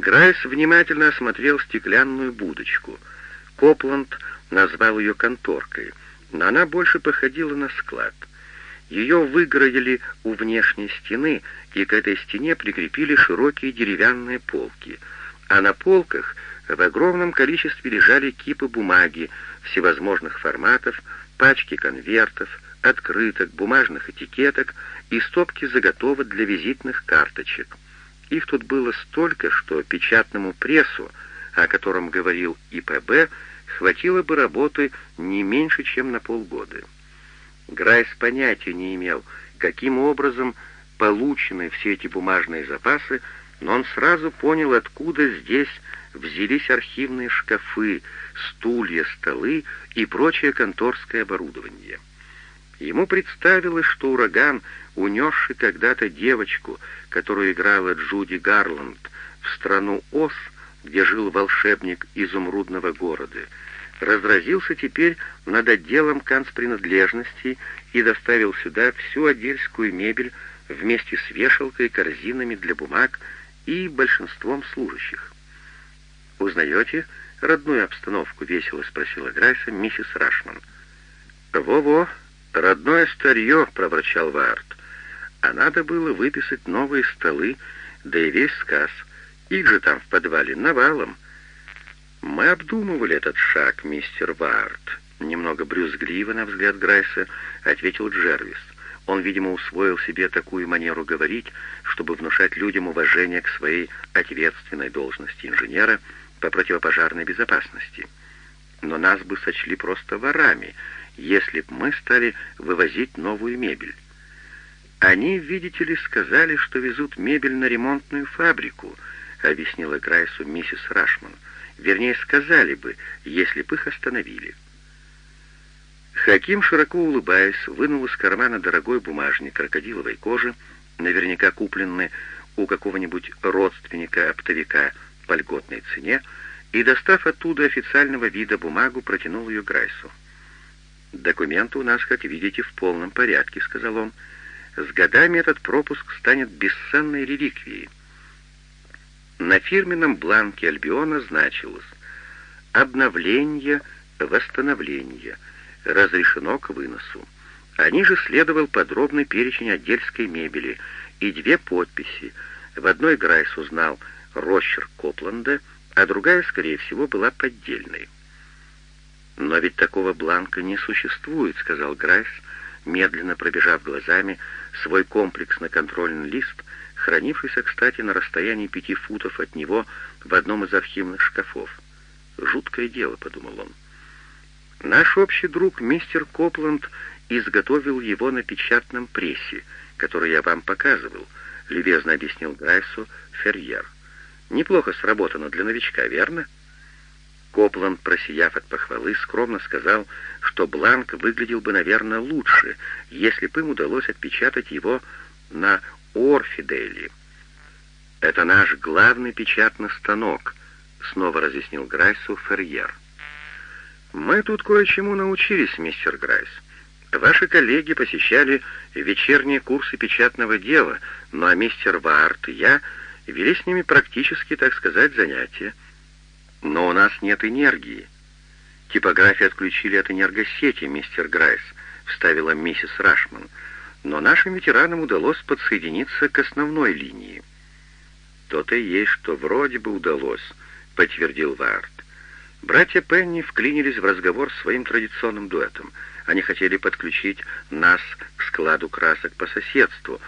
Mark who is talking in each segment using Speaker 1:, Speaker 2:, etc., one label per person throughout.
Speaker 1: Грайс внимательно осмотрел стеклянную будочку. Копланд назвал ее конторкой, но она больше походила на склад. Ее выгородили у внешней стены, и к этой стене прикрепили широкие деревянные полки, а на полках в огромном количестве лежали кипы бумаги всевозможных форматов, пачки конвертов, открыток, бумажных этикеток и стопки заготовок для визитных карточек. Их тут было столько, что печатному прессу, о котором говорил ИПБ, хватило бы работы не меньше, чем на полгода. Грайс понятия не имел, каким образом получены все эти бумажные запасы, но он сразу понял, откуда здесь взялись архивные шкафы, стулья, столы и прочее конторское оборудование. Ему представилось, что ураган, унесший когда-то девочку, которую играла Джуди Гарланд, в страну Оз, где жил волшебник изумрудного города, разразился теперь над отделом канцпринадлежностей и доставил сюда всю одельскую мебель вместе с вешалкой, корзинами для бумаг и большинством служащих. «Узнаете родную обстановку?» — весело спросила Грайса миссис Рашман. «Во-во, «Родное старье», — проворчал Вард. «А надо было выписать новые столы, да и весь сказ. Их же там в подвале навалом». «Мы обдумывали этот шаг, мистер Вард», — немного брюзгливо, на взгляд Грайса, ответил Джервис. Он, видимо, усвоил себе такую манеру говорить, чтобы внушать людям уважение к своей ответственной должности инженера по противопожарной безопасности. Но нас бы сочли просто ворами — если б мы стали вывозить новую мебель. Они, видите ли, сказали, что везут мебель на ремонтную фабрику, объяснила Грайсу миссис Рашман. Вернее, сказали бы, если бы их остановили. Хаким, широко улыбаясь, вынул из кармана дорогой бумажник крокодиловой кожи, наверняка купленный у какого-нибудь родственника-оптовика по льготной цене, и, достав оттуда официального вида бумагу, протянул ее Грайсу. «Документы у нас, как видите, в полном порядке», — сказал он. «С годами этот пропуск станет бесценной реликвией». На фирменном бланке Альбиона значилось «Обновление, восстановление, разрешено к выносу». А ниже следовал подробный перечень отдельской мебели и две подписи. В одной Грайс узнал росчерк Копланда, а другая, скорее всего, была поддельной. «Но ведь такого бланка не существует», — сказал Грайс, медленно пробежав глазами свой комплексно-контрольный лист, хранившийся, кстати, на расстоянии пяти футов от него в одном из архивных шкафов. «Жуткое дело», — подумал он. «Наш общий друг мистер Копланд изготовил его на печатном прессе, который я вам показывал», — любезно объяснил Грайсу Ферьер. «Неплохо сработано для новичка, верно?» Копланд, просияв от похвалы, скромно сказал, что бланк выглядел бы, наверное, лучше, если бы им удалось отпечатать его на Орфиделе. «Это наш главный печатный станок», — снова разъяснил Грайсу Ферьер. «Мы тут кое-чему научились, мистер Грайс. Ваши коллеги посещали вечерние курсы печатного дела, ну а мистер Варт и я вели с ними практические, так сказать, занятия. Но у нас нет энергии. Типографию отключили от энергосети, мистер Грайс, вставила миссис Рашман. Но нашим ветеранам удалось подсоединиться к основной линии. То-то и есть, что вроде бы удалось, подтвердил Варт. Братья Пенни вклинились в разговор своим традиционным дуэтом. Они хотели подключить нас к складу красок по соседству,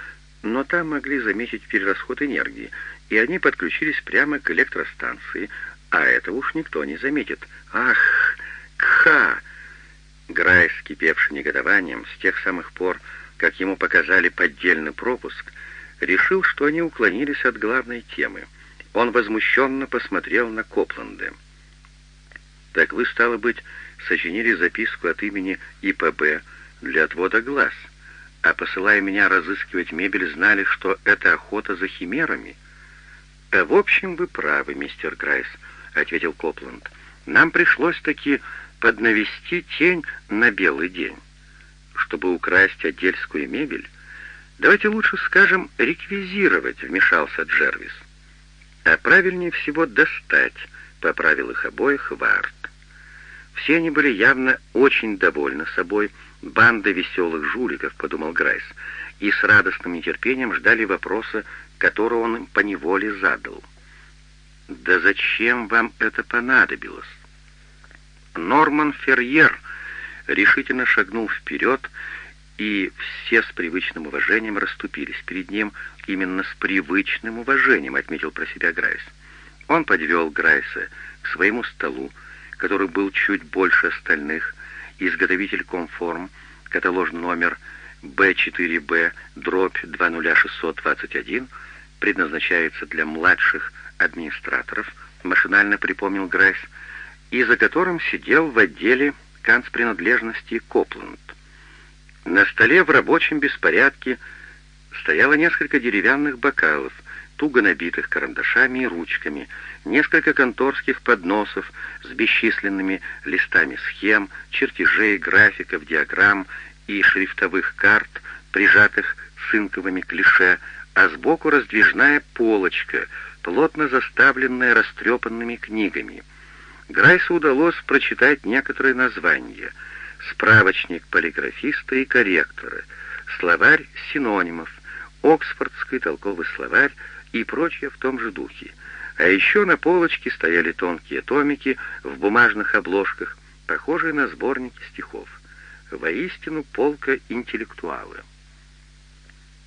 Speaker 1: но там могли заметить перерасход энергии, и они подключились прямо к электростанции, а это уж никто не заметит. Ах, кха! Грайс, кипевший негодованием с тех самых пор, как ему показали поддельный пропуск, решил, что они уклонились от главной темы. Он возмущенно посмотрел на Копланда. «Так вы, стало быть, сочинили записку от имени ИПБ для отвода глаз, а посылая меня разыскивать мебель, знали, что это охота за химерами?» «В общем, вы правы, мистер Грайс», — ответил Копланд. «Нам пришлось таки поднавести тень на белый день. Чтобы украсть отдельскую мебель, давайте лучше скажем реквизировать», — вмешался Джервис. А правильнее всего достать, поправил их обоих Варт. Все они были явно очень довольны собой, банда веселых жуликов, подумал Грайс, и с радостным нетерпением ждали вопроса, который он им поневоле задал. «Да зачем вам это понадобилось?» Норман Ферьер решительно шагнул вперед, и все с привычным уважением расступились перед ним, именно с привычным уважением, отметил про себя Грайс. Он подвел Грайса к своему столу, который был чуть больше остальных, изготовитель комформ, каталог номер B4B, дробь 20621, предназначается для младших администраторов, машинально припомнил Грайс, и за которым сидел в отделе канцпринадлежности Копланд. На столе в рабочем беспорядке стояло несколько деревянных бокалов, туго набитых карандашами и ручками, несколько конторских подносов с бесчисленными листами схем, чертежей, графиков, диаграмм и шрифтовых карт, прижатых цинковыми клише, а сбоку раздвижная полочка, плотно заставленная растрепанными книгами. Грайсу удалось прочитать некоторые названия — справочник полиграфиста и корректора, словарь синонимов, Оксфордский толковый словарь и прочее в том же духе. А еще на полочке стояли тонкие томики в бумажных обложках, похожие на сборники стихов. Воистину полка интеллектуала.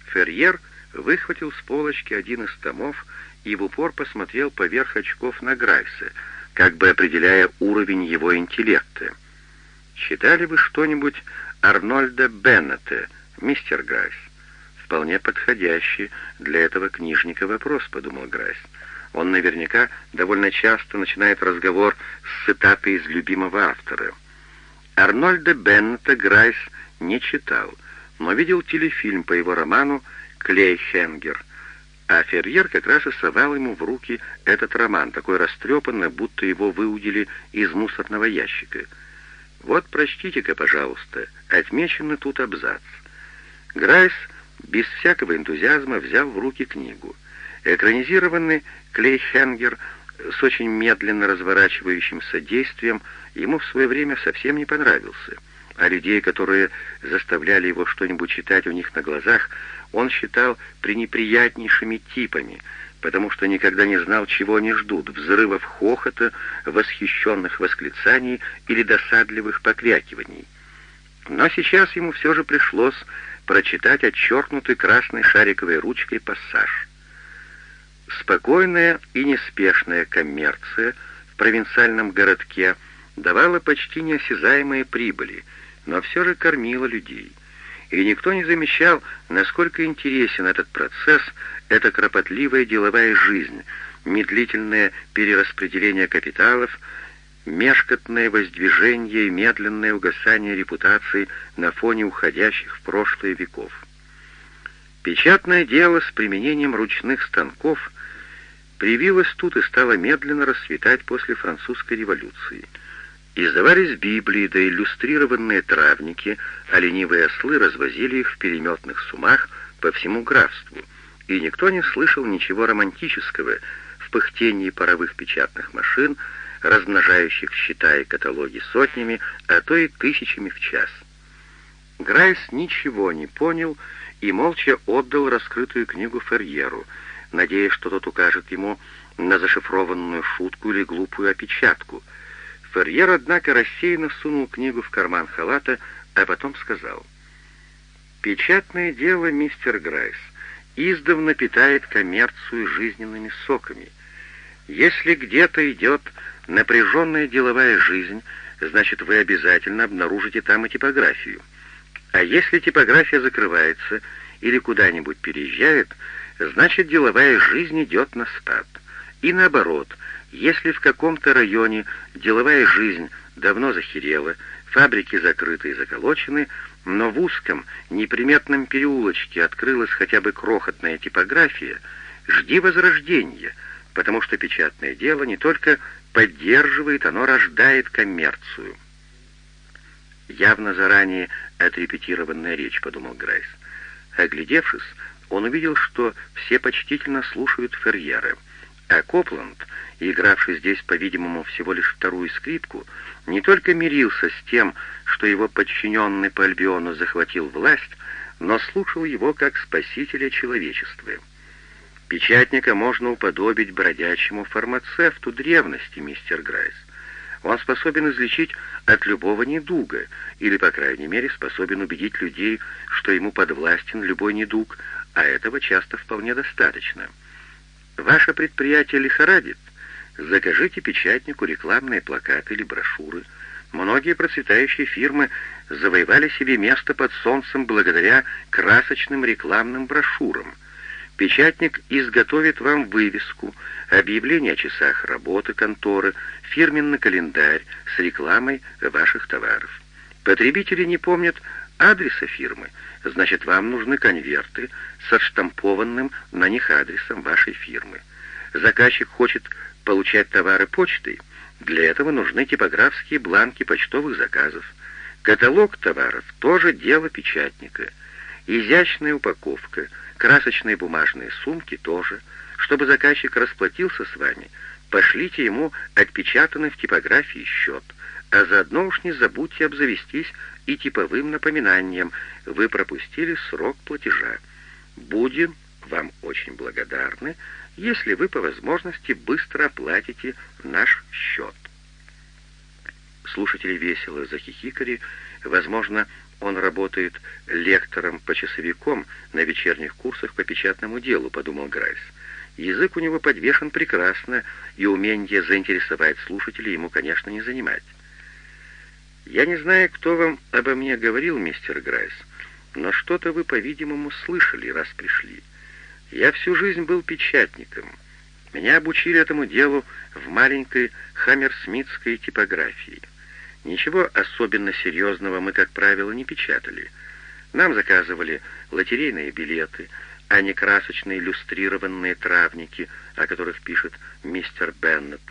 Speaker 1: Ферьер выхватил с полочки один из томов и в упор посмотрел поверх очков на Грайса, как бы определяя уровень его интеллекта. «Читали вы что-нибудь Арнольда Беннета, мистер Грайс?» «Вполне подходящий для этого книжника вопрос», — подумал Грайс. Он наверняка довольно часто начинает разговор с цитатой из любимого автора. Арнольда Беннета Грайс не читал, но видел телефильм по его роману «Клейхенгер», а Ферьер как раз и совал ему в руки этот роман, такой растрепанный, будто его выудили из мусорного ящика — вот прочтите-ка, пожалуйста, отмеченный тут абзац. Грайс без всякого энтузиазма взял в руки книгу. Экранизированный Клейхенгер с очень медленно разворачивающимся действием ему в свое время совсем не понравился, а людей, которые заставляли его что-нибудь читать у них на глазах, он считал пренеприятнейшими типами — потому что никогда не знал, чего они ждут, взрывов хохота, восхищенных восклицаний или досадливых покрякиваний. Но сейчас ему все же пришлось прочитать отчеркнутый красной шариковой ручкой пассаж. Спокойная и неспешная коммерция в провинциальном городке давала почти неосязаемые прибыли, но все же кормила людей — и никто не замечал, насколько интересен этот процесс, эта кропотливая деловая жизнь, медлительное перераспределение капиталов, мешкотное воздвижение и медленное угасание репутации на фоне уходящих в прошлое веков. Печатное дело с применением ручных станков привилось тут и стало медленно расцветать после французской революции – Издавались Библии, да иллюстрированные травники, а ленивые ослы развозили их в переметных сумах по всему графству, и никто не слышал ничего романтического в пыхтении паровых печатных машин, размножающих счета и каталоги сотнями, а то и тысячами в час. Грайс ничего не понял и молча отдал раскрытую книгу Ферьеру, надеясь, что тот укажет ему на зашифрованную шутку или глупую опечатку — Ферьер, однако, рассеянно сунул книгу в карман халата, а потом сказал, «Печатное дело, мистер Грайс, издавна питает коммерцию жизненными соками. Если где-то идет напряженная деловая жизнь, значит, вы обязательно обнаружите там и типографию. А если типография закрывается или куда-нибудь переезжает, значит, деловая жизнь идет на спад. И наоборот — если в каком-то районе деловая жизнь давно захерела, фабрики закрыты и заколочены, но в узком, неприметном переулочке открылась хотя бы крохотная типография, жди возрождения, потому что печатное дело не только поддерживает, оно рождает коммерцию. Явно заранее отрепетированная речь, подумал Грайс. Оглядевшись, он увидел, что все почтительно слушают Ферьера — А Копланд, игравший здесь, по-видимому, всего лишь вторую скрипку, не только мирился с тем, что его подчиненный по Альбиону захватил власть, но слушал его как спасителя человечества. Печатника можно уподобить бродячему фармацевту древности, мистер Грайс. Он способен излечить от любого недуга, или, по крайней мере, способен убедить людей, что ему подвластен любой недуг, а этого часто вполне достаточно. Ваше предприятие лихорадит. Закажите печатнику рекламные плакаты или брошюры. Многие процветающие фирмы завоевали себе место под солнцем благодаря красочным рекламным брошюрам. Печатник изготовит вам вывеску, объявление о часах работы конторы, фирменный календарь с рекламой ваших товаров. Потребители не помнят адреса фирмы, значит, вам нужны конверты с отштампованным на них адресом вашей фирмы. Заказчик хочет получать товары почтой, для этого нужны типографские бланки почтовых заказов. Каталог товаров — тоже дело печатника. Изящная упаковка, красочные бумажные сумки тоже. Чтобы заказчик расплатился с вами, пошлите ему отпечатанный в типографии счет, а заодно уж не забудьте обзавестись и типовым напоминанием «Вы пропустили срок платежа». Будем вам очень благодарны, если вы по возможности быстро оплатите наш счет. Слушатели весело захихикали. Возможно, он работает лектором-почасовиком на вечерних курсах по печатному делу, подумал Грайс. Язык у него подвешен прекрасно, и умение заинтересовать слушателей ему, конечно, не занимать. «Я не знаю, кто вам обо мне говорил, мистер Грайс, но что-то вы, по-видимому, слышали, раз пришли. Я всю жизнь был печатником. Меня обучили этому делу в маленькой хаммерсмитской типографии. Ничего особенно серьезного мы, как правило, не печатали. Нам заказывали лотерейные билеты, а не красочные иллюстрированные травники, о которых пишет мистер Беннет.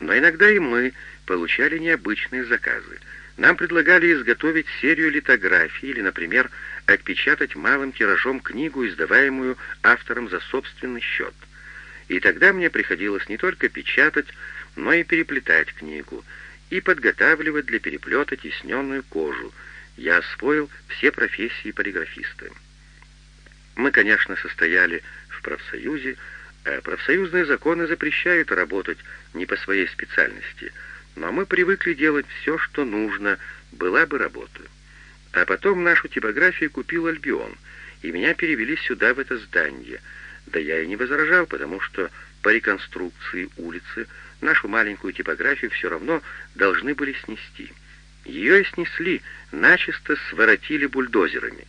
Speaker 1: Но иногда и мы получали необычные заказы. Нам предлагали изготовить серию литографий или, например, отпечатать малым тиражом книгу, издаваемую автором за собственный счет. И тогда мне приходилось не только печатать, но и переплетать книгу — и подготавливать для переплета тесненную кожу. Я освоил все профессии полиграфиста. Мы, конечно, состояли в профсоюзе, а профсоюзные законы запрещают работать не по своей специальности, но мы привыкли делать все, что нужно, была бы работа. А потом нашу типографию купил Альбион, и меня перевели сюда, в это здание. Да я и не возражал, потому что по реконструкции улицы нашу маленькую типографию все равно должны были снести. Ее и снесли, начисто своротили бульдозерами.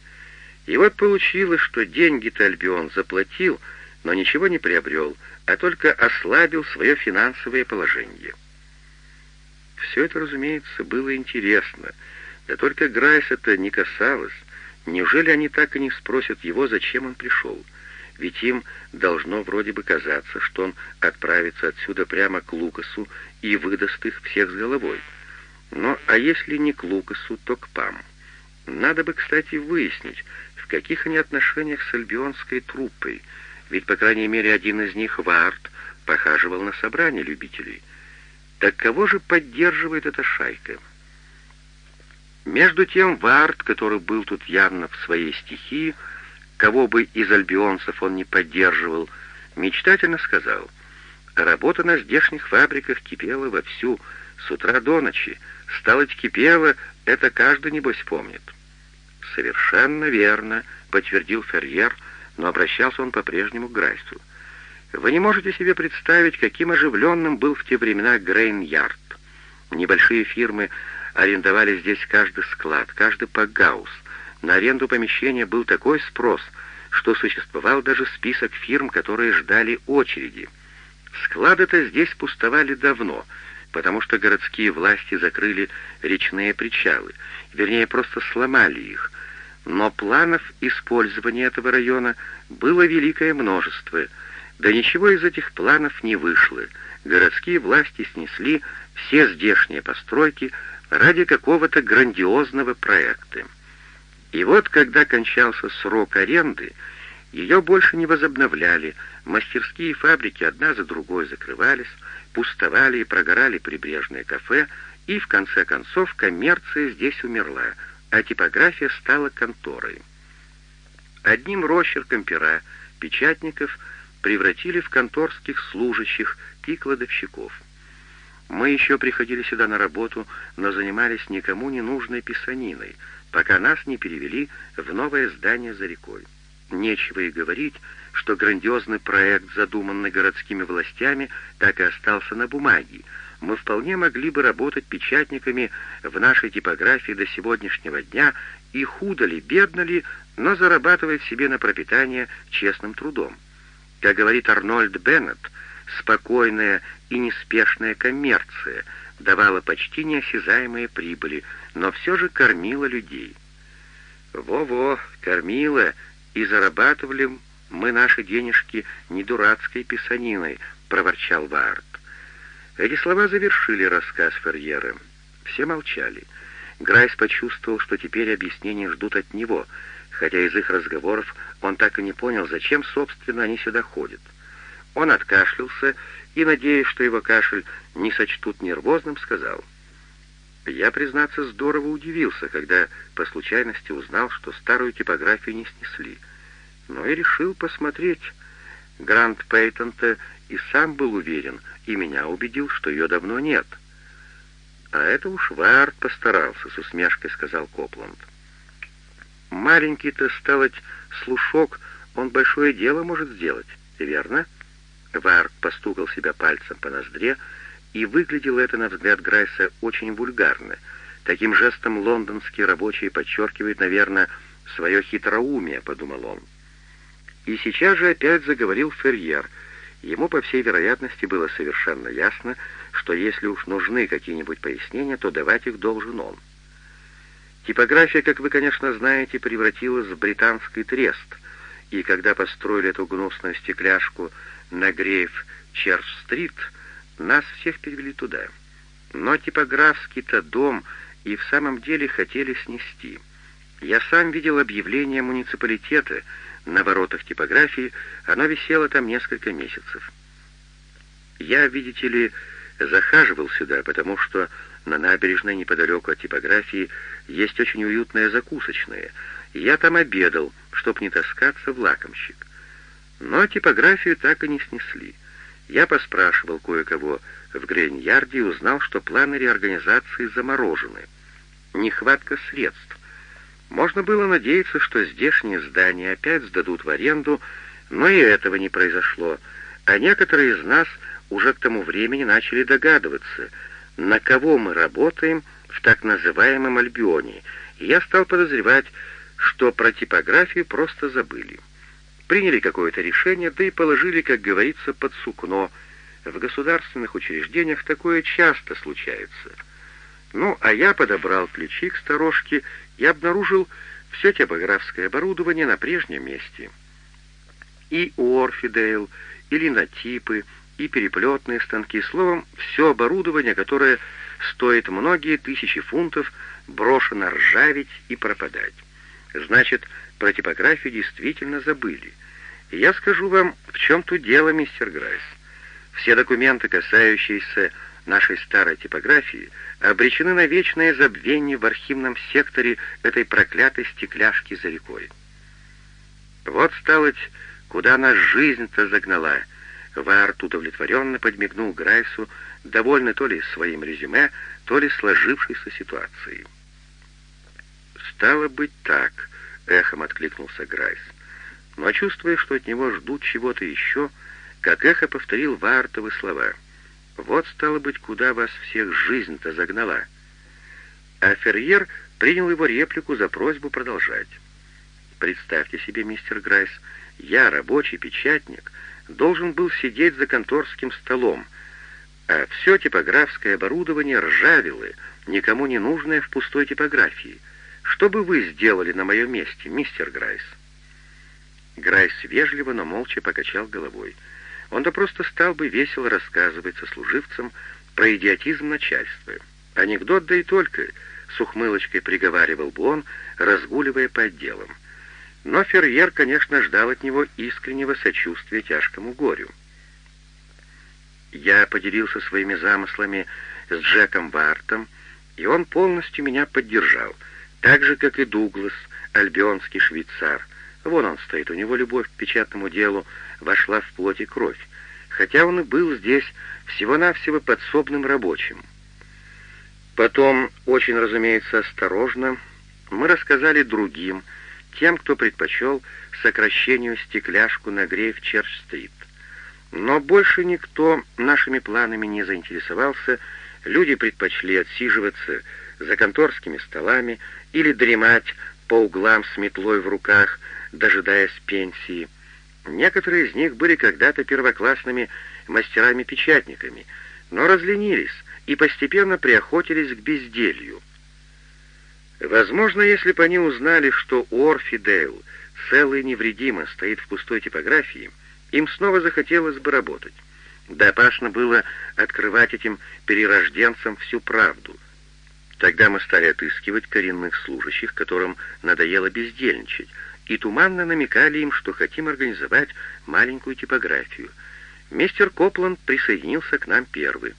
Speaker 1: И вот получилось, что деньги-то Альбион заплатил, но ничего не приобрел, а только ослабил свое финансовое положение. Все это, разумеется, было интересно, да только Грайс это не касалось. Неужели они так и не спросят его, зачем он пришел? — ведь им должно вроде бы казаться, что он отправится отсюда прямо к Лукасу и выдаст их всех с головой. Но а если не к Лукасу, то к Пам. Надо бы, кстати, выяснить, в каких они отношениях с альбионской труппой, ведь, по крайней мере, один из них, Варт, похаживал на собрание любителей. Так кого же поддерживает эта шайка? Между тем Варт, который был тут явно в своей стихии, кого бы из альбионцев он не поддерживал, мечтательно сказал, «Работа на здешних фабриках кипела вовсю, с утра до ночи. Стало кипела, это каждый, небось, помнит». «Совершенно верно», — подтвердил Ферьер, но обращался он по-прежнему к Грайсу. «Вы не можете себе представить, каким оживленным был в те времена Грейн-Ярд. Небольшие фирмы арендовали здесь каждый склад, каждый пагаус, на аренду помещения был такой спрос, что существовал даже список фирм, которые ждали очереди. Склады-то здесь пустовали давно, потому что городские власти закрыли речные причалы, вернее, просто сломали их. Но планов использования этого района было великое множество, да ничего из этих планов не вышло. Городские власти снесли все здешние постройки ради какого-то грандиозного проекта. И вот, когда кончался срок аренды, Ее больше не возобновляли, мастерские и фабрики одна за другой закрывались, пустовали и прогорали прибрежные кафе, и в конце концов коммерция здесь умерла, а типография стала конторой. Одним росчерком пера печатников превратили в конторских служащих и кладовщиков. Мы еще приходили сюда на работу, но занимались никому не нужной писаниной, пока нас не перевели в новое здание за рекой. Нечего и говорить, что грандиозный проект, задуманный городскими властями, так и остался на бумаге. Мы вполне могли бы работать печатниками в нашей типографии до сегодняшнего дня и худо ли, бедно ли, но зарабатывать себе на пропитание честным трудом. Как говорит Арнольд Беннет, спокойная и неспешная коммерция давала почти неосязаемые прибыли, но все же кормила людей. Во-во, кормила, и зарабатывали мы наши денежки не дурацкой писаниной, проворчал Вард. Эти слова завершили рассказ Ферьера. Все молчали. Грайс почувствовал, что теперь объяснения ждут от него, хотя из их разговоров он так и не понял, зачем, собственно, они сюда ходят. Он откашлялся и, надеясь, что его кашель не сочтут нервозным, сказал, «Я, признаться, здорово удивился, когда по случайности узнал, что старую типографию не снесли, но и решил посмотреть. Грант Пейтон-то и сам был уверен, и меня убедил, что ее давно нет». «А это уж Вард постарался», — с усмешкой сказал Копланд. «Маленький-то, сталоть, слушок, он большое дело может сделать, верно?» Вард постукал себя пальцем по ноздре, и выглядело это, на взгляд Грайса, очень вульгарно. Таким жестом лондонские рабочие подчеркивают, наверное, свое хитроумие, подумал он. И сейчас же опять заговорил Ферьер. Ему, по всей вероятности, было совершенно ясно, что если уж нужны какие-нибудь пояснения, то давать их должен он. Типография, как вы, конечно, знаете, превратилась в британский трест, и когда построили эту гнусную стекляшку на Грейв Черч-стрит, нас всех перевели туда. Но типографский-то дом и в самом деле хотели снести. Я сам видел объявление муниципалитета на воротах типографии, оно висело там несколько месяцев. Я, видите ли, захаживал сюда, потому что на набережной неподалеку от типографии есть очень уютная закусочная. Я там обедал, чтоб не таскаться в лакомщик. Но типографию так и не снесли. Я поспрашивал кое-кого в Грейн-Ярде и узнал, что планы реорганизации заморожены. Нехватка средств. Можно было надеяться, что здешние здания опять сдадут в аренду, но и этого не произошло, а некоторые из нас уже к тому времени начали догадываться, на кого мы работаем в так называемом Альбионе, и я стал подозревать, что про типографию просто забыли приняли какое-то решение, да и положили, как говорится, под сукно. В государственных учреждениях такое часто случается. Ну, а я подобрал ключи к сторожке и обнаружил все типографское оборудование на прежнем месте. И Орфидейл, и линотипы, и переплетные станки, словом, все оборудование, которое стоит многие тысячи фунтов, брошено ржаветь и пропадать. Значит, про типографию действительно забыли. И я скажу вам, в чем тут дело, мистер Грайс. Все документы, касающиеся нашей старой типографии, обречены на вечное забвение в архивном секторе этой проклятой стекляшки за рекой. Вот, сталось, куда нас жизнь-то загнала. Варт удовлетворенно подмигнул Грайсу, довольный то ли своим резюме, то ли сложившейся ситуацией. «Стало быть так», — эхом откликнулся Грайс. Но чувствуя, что от него ждут чего-то еще, как эхо повторил Вартовы слова. «Вот, стало быть, куда вас всех жизнь-то загнала». А Ферьер принял его реплику за просьбу продолжать. «Представьте себе, мистер Грайс, я, рабочий печатник, должен был сидеть за конторским столом, а все типографское оборудование ржавело, никому не нужное в пустой типографии. Что бы вы сделали на моем месте, мистер Грайс?» Грайс вежливо, но молча покачал головой. Он-то просто стал бы весело рассказывать сослуживцам про идиотизм начальства. Анекдот да и только, с ухмылочкой приговаривал бы он, разгуливая по отделам. Но Ферьер, конечно, ждал от него искреннего сочувствия тяжкому горю. Я поделился своими замыслами с Джеком Бартом, и он полностью меня поддержал, так же, как и Дуглас, альбионский швейцар. Вон он стоит, у него любовь к печатному делу вошла в плоть и кровь, хотя он и был здесь всего-навсего подсобным рабочим. Потом, очень, разумеется, осторожно, мы рассказали другим, тем, кто предпочел сокращению стекляшку на грейв Черч-стрит. Но больше никто нашими планами не заинтересовался, люди предпочли отсиживаться за конторскими столами или дремать по углам с метлой в руках, дожидаясь пенсии. Некоторые из них были когда-то первоклассными мастерами-печатниками, но разленились и постепенно приохотились к безделью. Возможно, если бы они узнали, что Орфи целый невредимо стоит в пустой типографии, им снова захотелось бы работать. Да опасно было открывать этим перерожденцам всю правду. Тогда мы стали отыскивать коренных служащих, которым надоело бездельничать, и туманно намекали им, что хотим организовать маленькую типографию. Мистер Копланд присоединился к нам первый.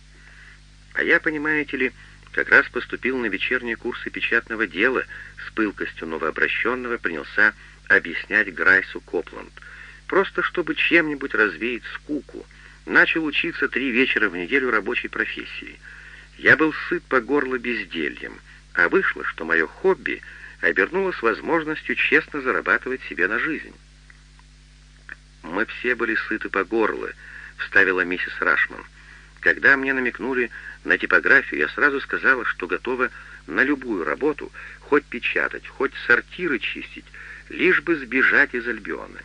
Speaker 1: А я, понимаете ли, как раз поступил на вечерние курсы печатного дела, с пылкостью новообращенного принялся объяснять Грайсу Копланд. Просто чтобы чем-нибудь развеять скуку. Начал учиться три вечера в неделю рабочей профессии. Я был сыт по горло бездельем, а вышло, что мое хобби обернулось возможностью честно зарабатывать себе на жизнь. «Мы все были сыты по горло», — вставила миссис Рашман. Когда мне намекнули на типографию, я сразу сказала, что готова на любую работу, хоть печатать, хоть сортиры чистить, лишь бы сбежать из Альбиона.